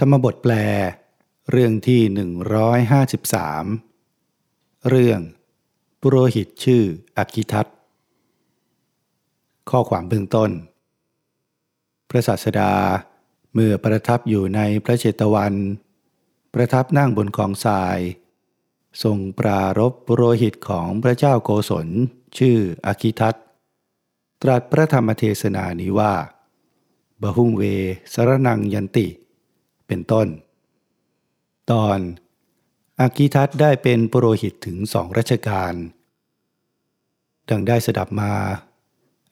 ธรรมบทแปล เรื่องที่ 153 เรื่องปุโรหิตชื่ออคิทัตข้อความเบื้องต้น พระศาสดาเมื่อประทับอยู่ในพระเจตวัน ประทับนั่งบนกองทราย ทรงปรารบปุโรหิตของพระเจ้าโกศล ชื่ออคิทัตตรัสพระธรรมเทศนานี้ว่า บหุงเวสรนังยันติ เป็นต้น ตอนอากิทัตได้เป็นปุโรหิตถึงสองรัชกาลดังได้สดับมา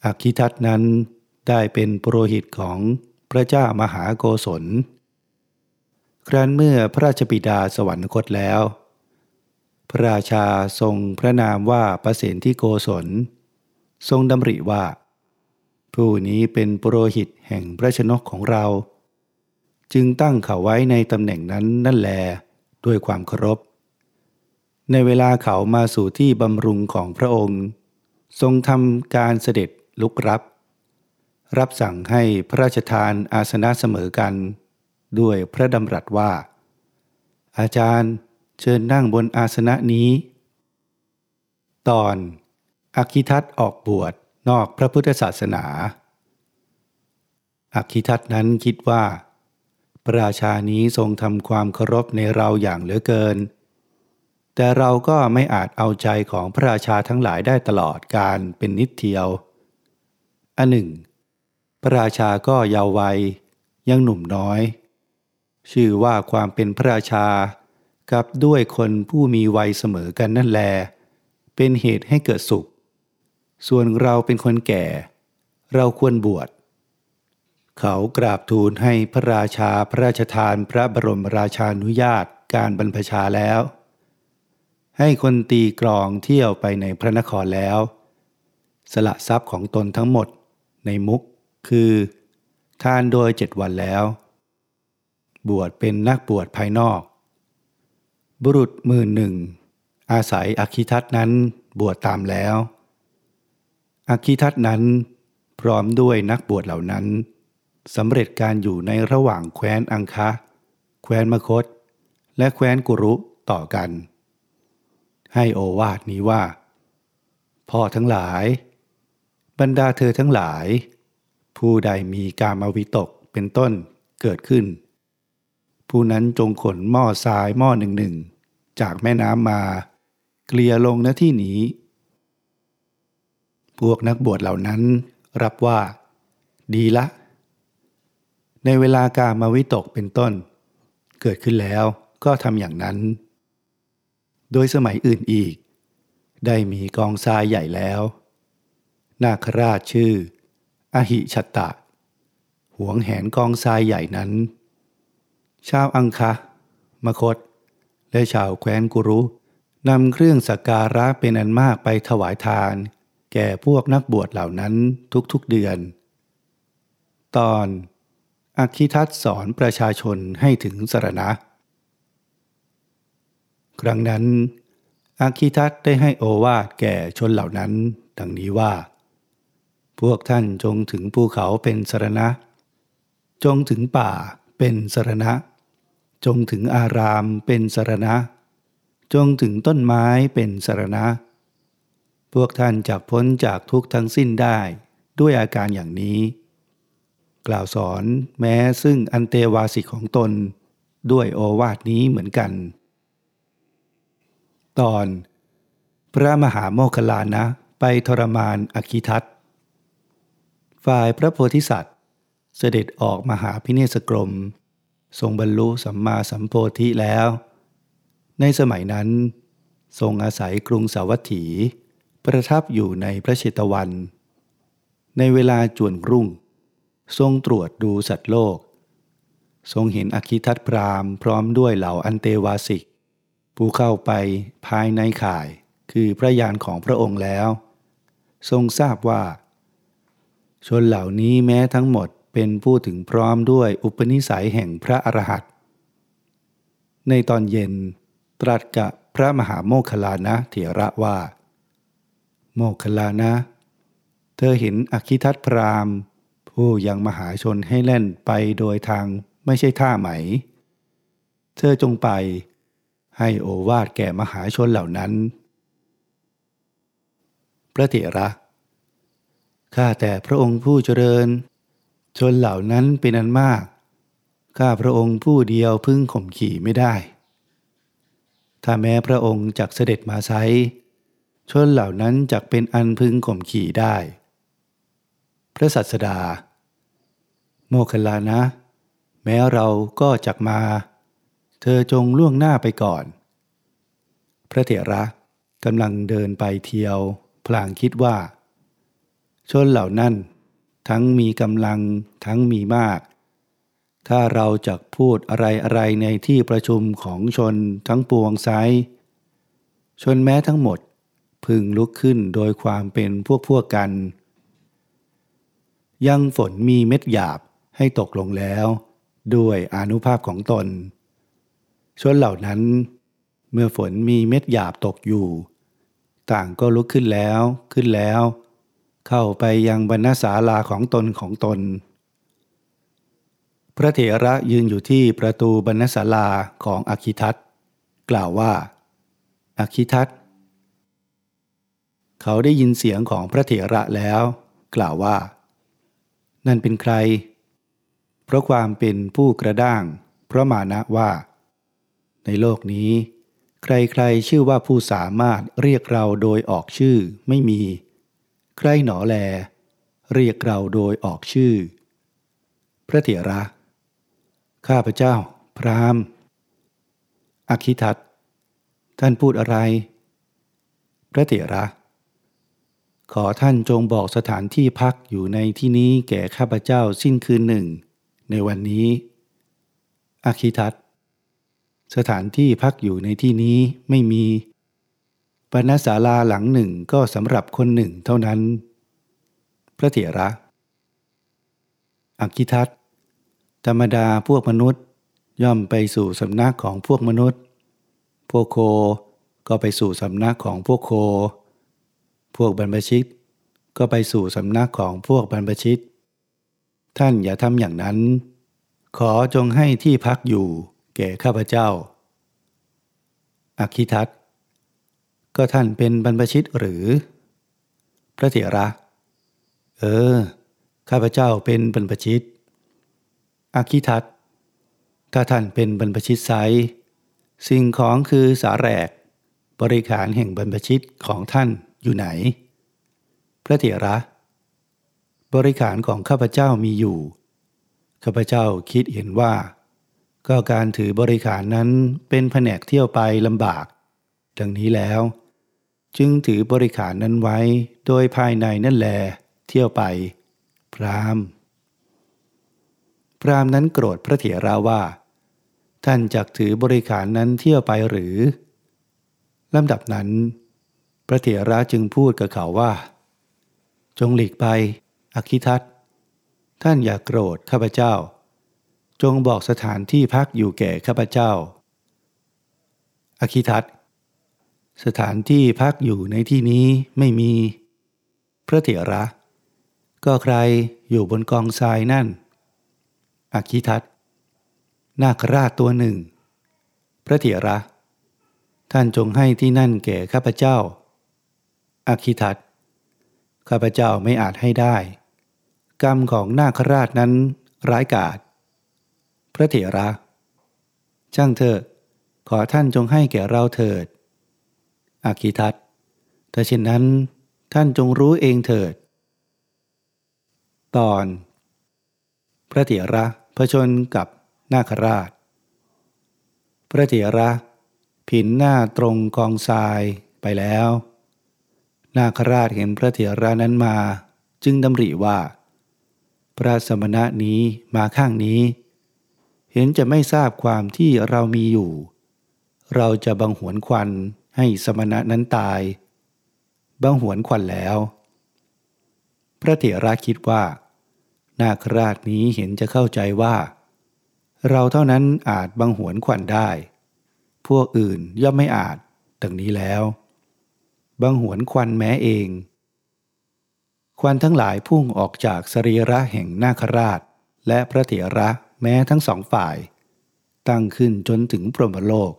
อากิทัตนั้นได้เป็นปุโรหิตของพระเจ้ามหาโกศล ครั้นเมื่อพระราชบิดาสวรรคตแล้ว พระราชาทรงพระนามว่าประเสนที่โกศล ทรงดำริว่า ผู้นี้เป็นปุโรหิตแห่งพระชนกของเรา จึงตั้งเขาไว้ในตำแหน่งนั้นนั่นแลด้วยความเคารพ ในเวลาเขามาสู่ที่บำรุงของพระองค์ ทรงทำการเสด็จลุกรับ รับสั่งให้พระราชทานอาสนะเสมอกัน ด้วยพระดำรัสว่า อาจารย์เชิญนั่งบนอาสนะนี้ ตอนอคิทัตออกบวชนอกพระพุทธศาสนาอคิทัตนั้นคิดว่า พระราชานี้ทรงทำความเคารพในเราอย่างเหลือเกิน แต่เราก็ไม่อาจเอาใจของพระราชาทั้งหลายได้ตลอดการเป็นนิดเทียว อันหนึ่ง พระราชาก็เยาว์วัย ยังหนุ่มน้อย ชื่อว่าความเป็นพระราชากับด้วยคนผู้มีวัยเสมอกันนั่นแล เป็นเหตุให้เกิดสุข ส่วนเราเป็นคนแก่ เราควรบวช เขากราบทูลให้พระราชาพระราชทานพระบรมราชานุญาตการบรรพชาแล้ว ให้คนตีกรองเที่ยวไปในพระนครแล้ว สละทรัพย์ของตนทั้งหมดในมุกคือทานโดยเจ็ดวันแล้ว บวชเป็นนักบวชภายนอก บุรุษหมื่นหนึ่ง อาศัยอคิทัตนั้นบวชตามแล้ว อคิทัตนั้นพร้อมด้วยนักบวชเหล่านั้น สำเร็จการอยู่ในระหว่างแคว้นอังคะ แคว้นมคต และแคว้นกุรุต่อกัน ให้โอวาทนี้ว่า พ่อทั้งหลาย บรรดาเธอทั้งหลาย ผู้ใดมีกามวิตกเป็นต้นเกิดขึ้น ผู้นั้นจงขนหม้อทรายหม้อหนึ่งหนึ่งจากแม่น้ำมา เกลียลงณที่นี้ พวกนักบวชเหล่านั้นรับว่า ดีละ ในเวลากามาวิตกเป็นต้น เกิดขึ้นแล้วก็ทำอย่างนั้น โดยสมัยอื่นอีก ได้มีกองทรายใหญ่แล้ว นาคราชชื่อ อหิชตะ หวงแหนกองทรายใหญ่นั้น ชาวอังคะ มคต และชาวแคว้นกุรุนำเครื่องสักการะเป็นอันมากไปถวายทาน แก่พวกนักบวชเหล่านั้นทุกๆเดือน ตอน อักคิทัตสอนประชาชนให้ถึงสรณะ ครั้งนั้นอักคิทัตได้ให้โอวาทแก่ชนเหล่านั้น ดังนี้ว่า พวกท่านจงถึงภูเขาเป็นสรณะ จงถึงป่าเป็นสรณะ จงถึงอารามเป็นสรณะ จงถึงต้นไม้เป็นสรณะ พวกท่านจะพ้นจากทุกทั้งสิ้นได้ด้วยอาการอย่างนี้ กล่าวสอนแม้ซึ่งอันเตวาสิกของตนด้วยโอวาทนี้เหมือนกัน ตอน พระมหาโมคคลานะไปทรมานอคิทัตฝ่ายพระโพธิสัตว์ เสด็จออกมหาพิเนศกรม ทรงบรรลุสัมมาสัมโพธิแล้ว ในสมัยนั้น ทรงอาศัยกรุงสาวัตถี ประทับอยู่ในพระเชตวัน ในเวลาจวนรุ่ง ทรงตรวจดูสัตว์โลก ทรงเห็นอคิทัตพรามพร้อมด้วยเหล่าอันเตวาสิก ผู้เข้าไปภายในข่ายคือพระยานของพระองค์แล้ว ทรงทราบว่า ชนเหล่านี้แม้ทั้งหมดเป็นผู้ถึงพร้อมด้วยอุปนิสัยแห่งพระอรหันต์ในตอนเย็นตรัสกับพระมหาโมคคลานะเถระว่า โมคคลานะ เธอเห็นอคิทัตพราม ผู้ยังมหาชนให้เล่นไปโดยทางไม่ใช่ท่าไหม เธอจงไป ให้โอวาดแก่มหาชนเหล่านั้น พระเถระข้าแต่พระองค์ผู้เจริญ ชนเหล่านั้นเป็นอันมาก ข้าพระองค์ผู้เดียวพึ่งข่มขี่ไม่ได้ ถ้าแม้พระองค์จักเสด็จมาไซชนเหล่านั้นจักเป็นอันพึงข่มขี่ได้ พระสัสดา โมคคลานะ แม้เราก็จักมา เธอจงล่วงหน้าไปก่อน พระเถระกำลังเดินไปเที่ยว พลางคิดว่า ชนเหล่านั้น ทั้งมีกำลังทั้งมีมาก ถ้าเราจะพูดอะไรอะไรในที่ประชุมของชนทั้งปวงไซชนแม้ทั้งหมดพึงลุกขึ้นโดยความเป็นพวกพวกกัน ยังฝนมีเม็ดหยาบ ให้ตกลงแล้ว ด้วยอนุภาพของตน ชนเหล่านั้น เมื่อฝนมีเม็ดหยาบตกอยู่ ต่างก็ลุกขึ้นแล้วขึ้นแล้ว เข้าไปยังบรรณศาลาของตนของตน พระเถระยืนอยู่ที่ประตูบรรณศาลาของอคิทัตกล่าวว่าอคิทัตเขาได้ยินเสียงของพระเถระแล้ว กล่าวว่า นั่นเป็นใคร เพราะความเป็นผู้กระด้าง เพราะมานะว่า ในโลกนี้ ใครๆชื่อว่าผู้สามารถเรียกเราโดยออกชื่อไม่มี ใครหนอแล เรียกเราโดยออกชื่อ พระเถระ ข้าพเจ้า พรามอคิทัตท่านพูดอะไร พระเถระขอท่านจงบอกสถานที่พักอยู่ในที่นี้แก่ข้าพเจ้าสิ้นคืนหนึ่ง ในวันนี้อาคิทัตสถานที่พักอยู่ในที่นี้ไม่มีปณศาลาหลังหนึ่งก็สำหรับคนหนึ่งเท่านั้น พระเถระอาคิทัตธรรมดาพวกมนุษย์ย่อมไปสู่สำนักของพวกมนุษย์ พวกโคก็ไปสู่สำนักของพวกโค พวกบรรพชิต ก็ไปสู่สำนักของพวกบรรพชิต ท่านอย่าทำอย่างนั้น ขอจงให้ที่พักอยู่แก่ข้าพเจ้า อคิทัตก็ท่านเป็นบรรพชิตหรือ พระเถระ เออ ข้าพเจ้าเป็นบรรพชิต อคิทัตถ้าท่านเป็นบรรพชิตไซสิ่งของคือสาแรก บริขารแห่งบรรพชิตของท่านอยู่ไหน พระเถระ บริขารของข้าพเจ้ามีอยู่ ข้าพเจ้าคิดเห็นว่า ก็การถือบริขารนั้นเป็นแผนกเที่ยวไปลำบาก ดังนี้แล้ว จึงถือบริขารนั้นไว้โดยภายในนั่นแล เที่ยวไป พรามพรามนั้นโกรธพระเถระว่า ท่านจักถือบริขารนั้นเที่ยวไปหรือลำดับนั้น พระเถระจึงพูดกับเขาว่า จงหลีกไป อคิทัตท่านอย่ากโกรธข้าพเจ้า จงบอกสถานที่พักอยู่แก่ข้าพเจ้า อคิทัตสถานที่พักอยู่ในที่นี้ไม่มี พระเถระ ก็ใครอยู่บนกองทรายนั่น อคิทัตนาคราชตัวหนึ่ง พระเถระ ท่านจงให้ที่นั่นแก่ข้าพเจ้า อคิทัตข้าพเจ้าไม่อาจให้ได้ กรรมของนาคราชนั้นร้ายกาจพระเถระ ช่างเถอะ ขอท่านจงให้แก่เราเถิด อาคิทัตถ้าเช่นนั้นท่านจงรู้เองเถิด ตอน พระเถระผชนกับนาคราช พระเถระผินหน้าตรงกองทรายไปแล้ว นาคราชเห็นพระเถระนั้นมา จึงดำริว่า พระสมณะนี้มาข้างนี้ เห็นจะไม่ทราบความที่เรามีอยู่ เราจะบังหวนควันให้สมณะนั้นตาย บังหวนควันแล้ว พระเถระคิดว่า นาคราชนี้เห็นจะเข้าใจว่า เราเท่านั้นอาจบังหวนควันได้ พวกอื่นย่อมไม่อาจดังนี้แล้ว บังหวนควันแม้เอง ควันทั้งหลายพุ่งออกจากสรีระแห่งนาคราช และพระเถระแม้ทั้งสองฝ่าย ตั้งขึ้นจนถึงพรหมโลก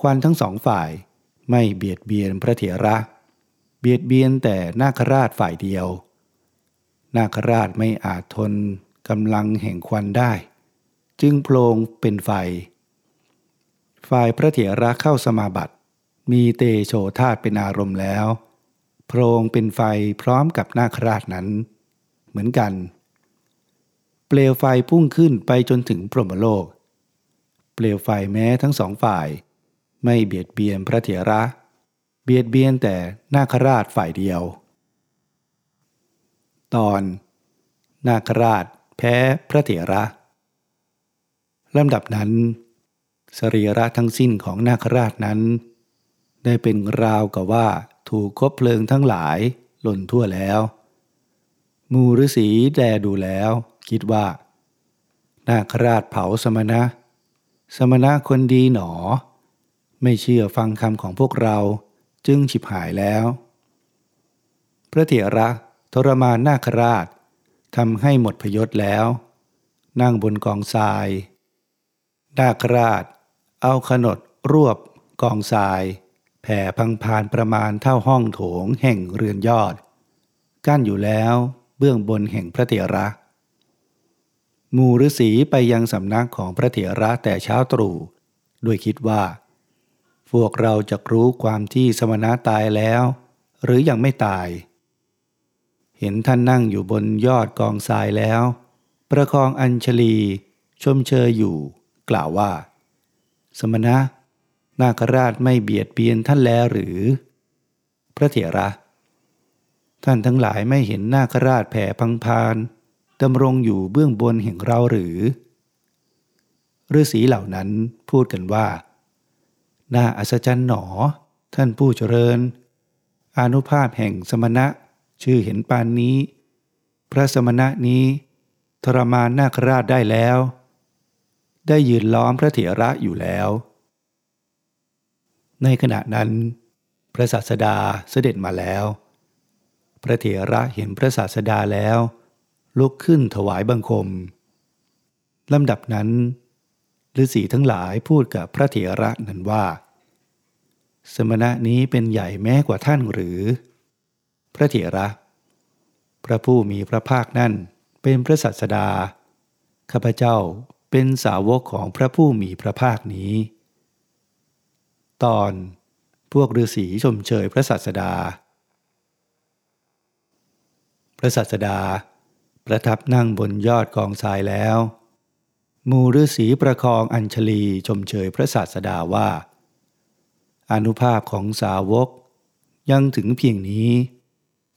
ควันทั้งสองฝ่ายไม่เบียดเบียนพระเถระ เบียดเบียนแต่นาคราชฝ่ายเดียว นาคราชไม่อาจทนกำลังแห่งควันได้ จึงโพลงเป็นไฟ ฝ่ายพระเถระเข้าสมาบัติ มีเตโชธาตเป็นอารมณ์แล้ว โพรงเป็นไฟพร้อมกับนาคราชนั้น เหมือนกัน เปลวไฟพุ่งขึ้นไปจนถึงพรหมโลก เปลวไฟแม้ทั้งสองฝ่าย ไม่เบียดเบียนพระเถระ เบียดเบียนแต่นาคราชฝ่ายเดียว ตอน นาคราชแพ้พระเถระลำดับนั้น สรีระทั้งสิ้นของนาคราชนั้น ได้เป็นราวกับว่า ถูกคบเพลิงทั้งหลายหล่นทั่วแล้วมูฤษีแดดูแล้ว คิดว่า นาคราชเผาสมณะ สมณะคนดีหนอ ไม่เชื่อฟังคำของพวกเราจึงฉิบหายแล้ว พระเถระทรมานนาคราชทำให้หมดพยศแล้ว นั่งบนกองทราย นาคราช เอาขนดรวบกองทราย แผ่พังพานประมาณเท่าห้องโถงแห่งเรือนยอด กั้นอยู่แล้วเบื้องบนแห่งพระเถระมูฤษีไปยังสำนักของพระเถระแต่เช้าตรู่ด้วยคิดว่า พวกเราจะรู้ความที่สมณะตายแล้ว หรือยังไม่ตาย เห็นท่านนั่งอยู่บนยอดกองทรายแล้ว ประคองอัญชลี ชมเชยอยู่ กล่าวว่า สมณะ นาคราชไม่เบียดเบียนท่านแล้วหรือ พระเถระ ท่านทั้งหลายไม่เห็นนาคราชแผ่พังพานดำรงอยู่เบื้องบนแห่งเราหรือฤาษีเหล่านั้นพูดกันว่าน่าอัศจรรย์หนอ ท่านผู้เจริญ อนุภาพแห่งสมณะชื่อเห็นปานนี้ พระสมณะนี้ทรมานนาคราชได้แล้ว ได้ยืนล้อมพระเถระอยู่แล้ว ในขณะนั้น พระศาสดาเสด็จมาแล้ว พระเถระเห็นพระศาสดาแล้ว ลุกขึ้นถวายบังคมลำดับนั้นฤาษีทั้งหลายพูดกับพระเถระนั้นว่า สมณะนี้เป็นใหญ่แม้กว่าท่านหรือ พระเถระ พระผู้มีพระภาคนั่นเป็นพระสัสดาข้าพเจ้าเป็นสาวกของพระผู้มีพระภาคนี้ ตอนพวกฤาษีชมเชยพระสัสดา พระสัสดา ประทับนั่งบนยอดกองทรายแล้วมูฤาษีประคองอัญชลีชมเชยพระศาสดาว่า อนุภาพของสาวกยังถึงเพียงนี้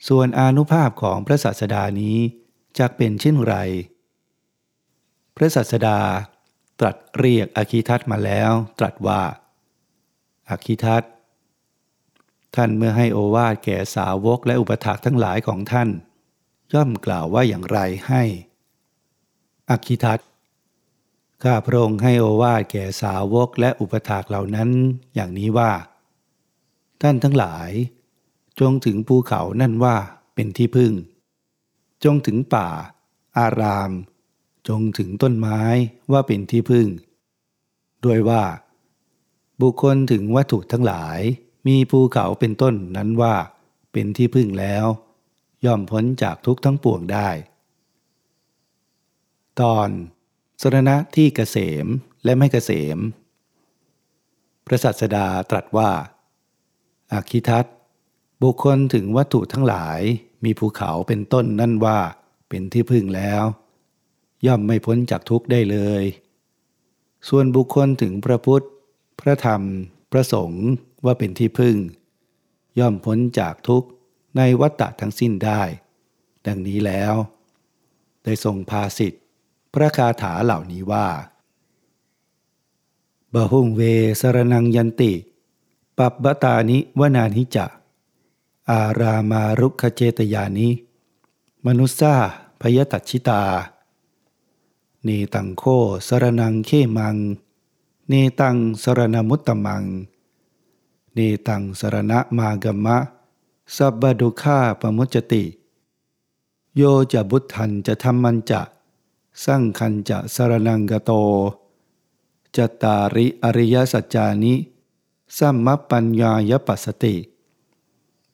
ส่วนอนุภาพของพระศาสดานี้จะเป็นเช่นไร พระศาสดาตรัสเรียกอคิทัตมาแล้วตรัสว่า อคิทัตท่านเมื่อให้โอวาทแก่สาวกและอุปถากทั้งหลายของท่าน ย่อมกล่าวว่าอย่างไรให้อคิทัตข้าพระองค์ให้โอวาทแก่สาวกและอุปถากเหล่านั้น อย่างนี้ว่า ท่านทั้งหลาย จงถึงภูเขานั่นว่าเป็นที่พึ่ง จงถึงป่า อาราม จงถึงต้นไม้ว่าเป็นที่พึ่ง ด้วยว่า บุคคลถึงวัตถุทั้งหลาย มีภูเขาเป็นต้นนั้นว่า เป็นที่พึ่งแล้ว ย่อมพ้นจากทุกทั้งปวงได้ ตอนสรณะที่เกษมและไม่เกษม พระสัสดาตรัสว่าอาคิทัตบุคคลถึงวัตถุทั้งหลาย มีภูเขาเป็นต้นนั่นว่าเป็นที่พึ่งแล้ว ย่อมไม่พ้นจากทุกข์ได้เลย ส่วนบุคคลถึงพระพุทธ พระธรรมพระสงฆ์ว่าเป็นที่พึ่ง ย่อมพ้นจากทุกข์ในวัฏฏะทั้งสิ้นได้ ดังนี้แล้ว ได้ทรงพาสิทธิพระคาถาเหล่านี้ว่าบะหุงเวสรนังยันติ ปับบตานิวนานิจะ อารามารุขเจตยานิ มนุษซาพยตัชิตาเนตังโคสรนังเขมัง เนตังสรณมุตตมัง เนตังสรณะมากมะ สับบดุฆาปมุจติ โยจะบุตทันจะทำมันจะสั่งคันจะสรนังกโตจตาริอริยสัจจานิสัมมปัญญายปัสสติ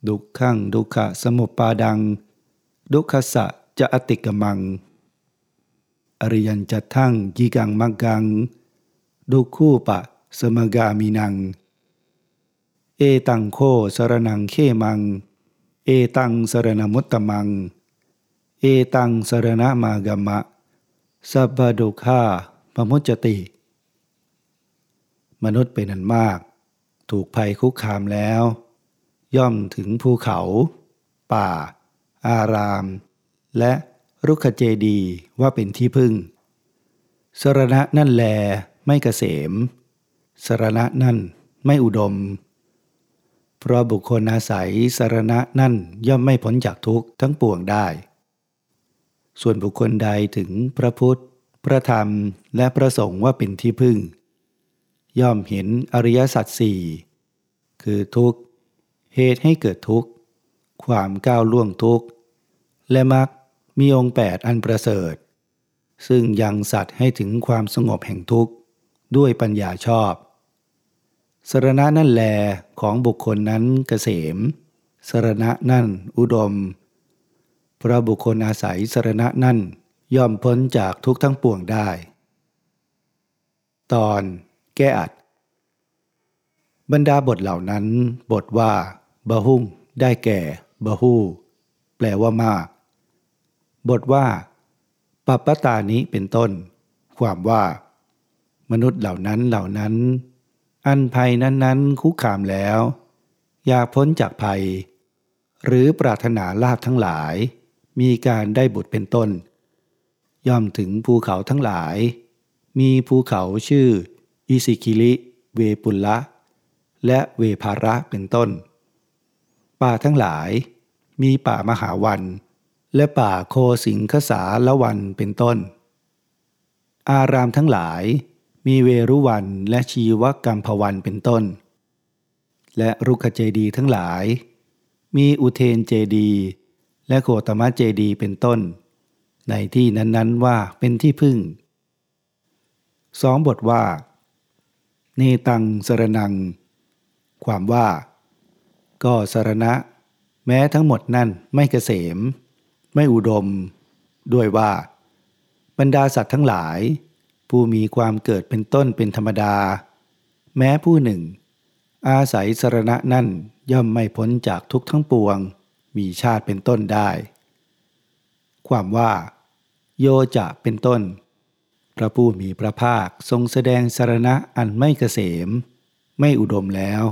ดุขังดุขะสมุปปาดัง ดุขสะจะอติกมัง อริยันจัทั้งยิกังมังกัง ดุคู่ปะสมกามินัง เอตังโคสรนังเขมัง เอตังสรณมุตตมัง เอตังสรณมากมะ สัพพดุขาปมุจติ มนุษย์เป็นอันมาก ถูกภัยคุกคามแล้ว ย่อมถึงภูเขา ป่า อาราม และรุกขเจดีว่าเป็นที่พึ่ง สรณะนั่นแล ไม่เกษม สรณะนั่นไม่อุดม เพราะบุคคลอาศัยสรณะนั่นย่อมไม่พ้นจากทุกข์ทั้งปวงได้ ส่วนบุคคลใดถึงพระพุทธ พระธรรมและพระสงฆ์ว่าเป็นที่พึ่ง ย่อมเห็นอริยสัจสี่คือทุกข์ เหตุให้เกิดทุกข์ ความก้าวล่วงทุกข์ และมรรคมีองค์แปดอันประเสริฐ ซึ่งยังสัตว์ให้ถึงความสงบแห่งทุกข์ ด้วยปัญญาชอบสรณะนั่นแลของบุคคลนั้นเกษมสรณะนั่นอุดม พระบุคคลอาศัยสรณะนั่นย่อมพ้นจากทุกทั้งปวงได้ ตอนแก้อัด บรรดาบทเหล่านั้นบทว่าบะหุ่ง ได้แก่บะฮู้แปลว่ามาก บทว่า ปัปปตานิเป็นต้น ความว่า มนุษย์เหล่านั้นเหล่านั้น อันภัยนั้นๆ คุกคามแล้ว อยากพ้นจากภัย หรือปรารถนาลาภทั้งหลาย มีการได้บุตรเป็นต้น ย่อมถึงภูเขาทั้งหลาย มีภูเขาชื่อ อิสิคิลิ เวปุลละ และเวภาระเป็นต้น ป่าทั้งหลาย มีป่ามหาวัน และป่าโคสิงคสาละวันเป็นต้น อารามทั้งหลาย มีเวรุวันและชีวกรรมพวันเป็นต้น และรุกขเจดีทั้งหลาย มีอุเทนเจดี และโคตมะเจดีเป็นต้น ในที่นั้นๆว่าเป็นที่พึ่งสองบทว่า เนตังสรนัง ความว่า ก็สรณะ แม้ทั้งหมดนั่นไม่เกษม ไม่อุดม ด้วยว่า บรรดาสัตว์ทั้งหลาย ผู้มีความเกิดเป็นต้นเป็นธรรมดา แม้ผู้หนึ่ง อาศัยสรณะนั่นย่อมไม่พ้นจากทุกทั้งปวง มีชาติเป็นต้นได้ ความว่า โยจะเป็นต้น พระผู้มีพระภาคทรงแสดงสรณะอันไม่เกษม ไม่อุดมแล้ว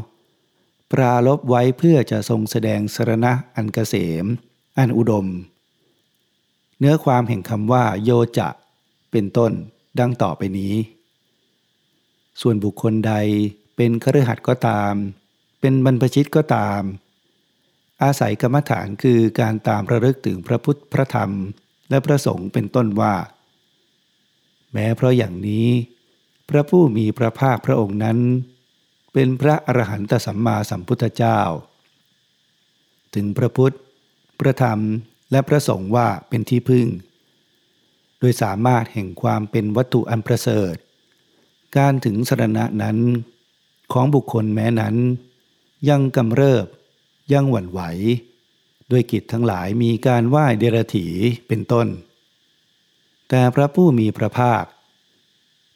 ปราลบไว้เพื่อจะทรงแสดงสรณะอันเกษม อันอุดม เนื้อความแห่งคำว่า โยจะเป็นต้น ดังต่อไปนี้ ส่วนบุคคลใดเป็นคฤหัสถ์ก็ตาม เป็นบรรพชิตก็ตาม อาศัยกรรมฐานคือการตามระลึกถึงพระพุทธพระธรรม และพระสงฆ์เป็นต้นว่า แม้เพราะอย่างนี้ พระผู้มีพระภาคพระองค์นั้น เป็นพระอรหันตสัมมาสัมพุทธเจ้า ถึงพระพุทธ พระธรรมและพระสงฆ์ว่าเป็นที่พึ่ง โดยสามารถแห่งความเป็นวัตถุอันประเสริฐ การถึงสรณะนั้น ของบุคคลแม้นั้น ยังกำเริบ ยังหวั่นไหว ด้วยกิจทั้งหลายมีการไหว้เดรถีเป็นต้น แต่พระผู้มีพระภาค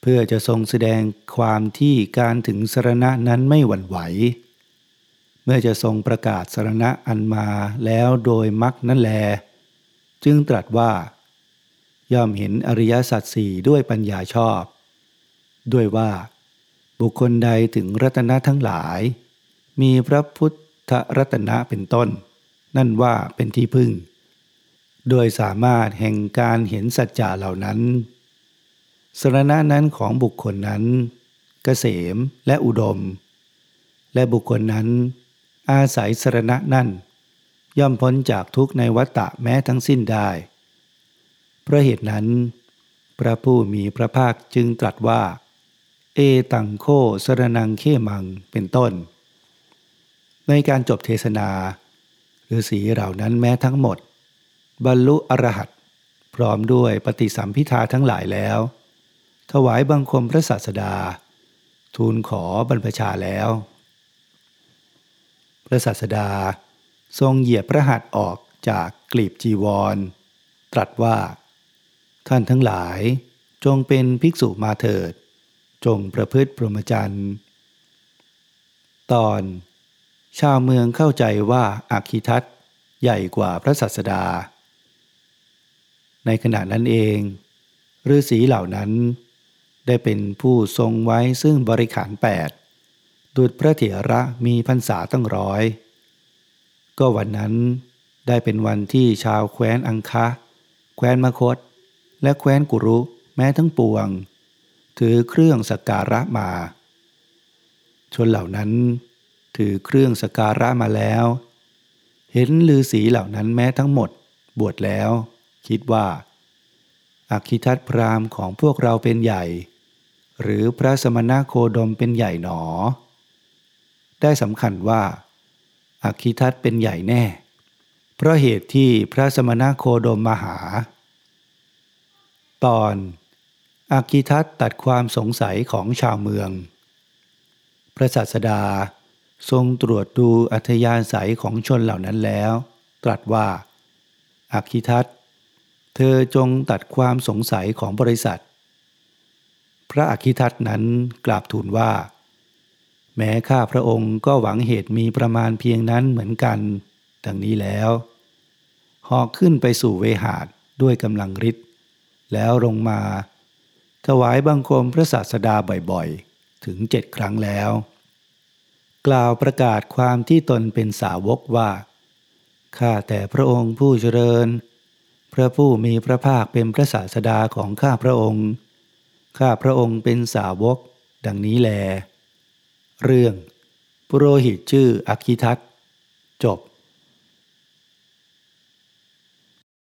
เพื่อจะทรงแสดงความที่การถึงสรณะนั้นไม่หวั่นไหว เมื่อจะทรงประกาศสรณะอันมาแล้วโดยมักนั่นแล จึงตรัสว่า ย่อมเห็นอริยสัจสี่ด้วยปัญญาชอบ ด้วยว่า บุคคลใดถึงรัตนะทั้งหลาย มีพระพุทธรัตนะเป็นต้น นั่นว่าเป็นที่พึ่ง โดยสามารถแห่งการเห็นสัจจะเหล่านั้น สรณะนั้นของบุคคลนั้นเกษมและอุดม และบุคคลนั้น อาศัยสรณะนั่น ย่อมพ้นจากทุกในวัฏฏะแม้ทั้งสิ้นได้ เพราะเหตุนั้น พระผู้มีพระภาคจึงตรัสว่า เอตังโคสรนังเขมังเป็นต้น ในการจบเทศนาฤาษีเหล่านั้นแม้ทั้งหมด บรรลุอรหัตพร้อมด้วยปฏิสัมพิทาทั้งหลายแล้ว ถวายบังคมพระศาสดา ทูลขอบรรพชาแล้ว พระศาสดาทรงเหยียบพระหัตถ์ออกจากกลีบจีวร ตรัสว่า ท่านทั้งหลายจงเป็นภิกษุมาเถิด จงประพฤติพรหมจรรย์ ตอน ชาวเมืองเข้าใจว่าอักขิทัตใหญ่กว่าพระศาสดา ในขณะนั้นเองฤาษีเหล่านั้น ได้เป็นผู้ทรงไว้ซึ่งบริขารแปดดุจพระเถระมีพรรษาตั้งร้อย ก็วันนั้นได้เป็นวันที่ชาวแคว้นอังคะ แคว้นมคต และแคว้นกุรุแม้ทั้งปวง ถือเครื่องสการะมา ชนเหล่านั้น ถือเครื่องสกการะมาแล้ว เห็นลือสีเหล่านั้นแม้ทั้งหมดบวชแล้ว คิดว่าอักขิทัตพรามของพวกเราเป็นใหญ่ หรือพระสมณโคดมเป็นใหญ่หนอ ได้สำคัญว่าอักขิทัตเป็นใหญ่แน่ เพราะเหตุที่พระสมณโคดมมาหา ตอนอักขิทัตตัดความสงสัยของชาวเมือง พระศาสดาทรงตรวจดูอัธยาศัยของชนเหล่านั้นแล้ว ตรัสว่าอักิทัตเธอจงตัดความสงสัยของบริษัท พระอคิทัตนั้นกราบทูลว่า แม้ข้าพระองค์ก็หวังเหตุมีประมาณเพียงนั้นเหมือนกันดังนี้แล้วหอกขึ้นไปสู่เวหาดด้วยกำลังฤทธิ์ แล้วลงมา ถวายบังคมพระศาสดาบ่อยๆ ถึงเจ็ดครั้งแล้ว กล่าวประกาศความที่ตนเป็นสาวกว่า ข้าแต่พระองค์ผู้เจริญ พระผู้มีพระภาคเป็นพระศาสดาของข้าพระองค์ ข้าพระองค์เป็นสาวก ดังนี้แล เรื่อง ปุโรหิตชื่ออคิทัตจบ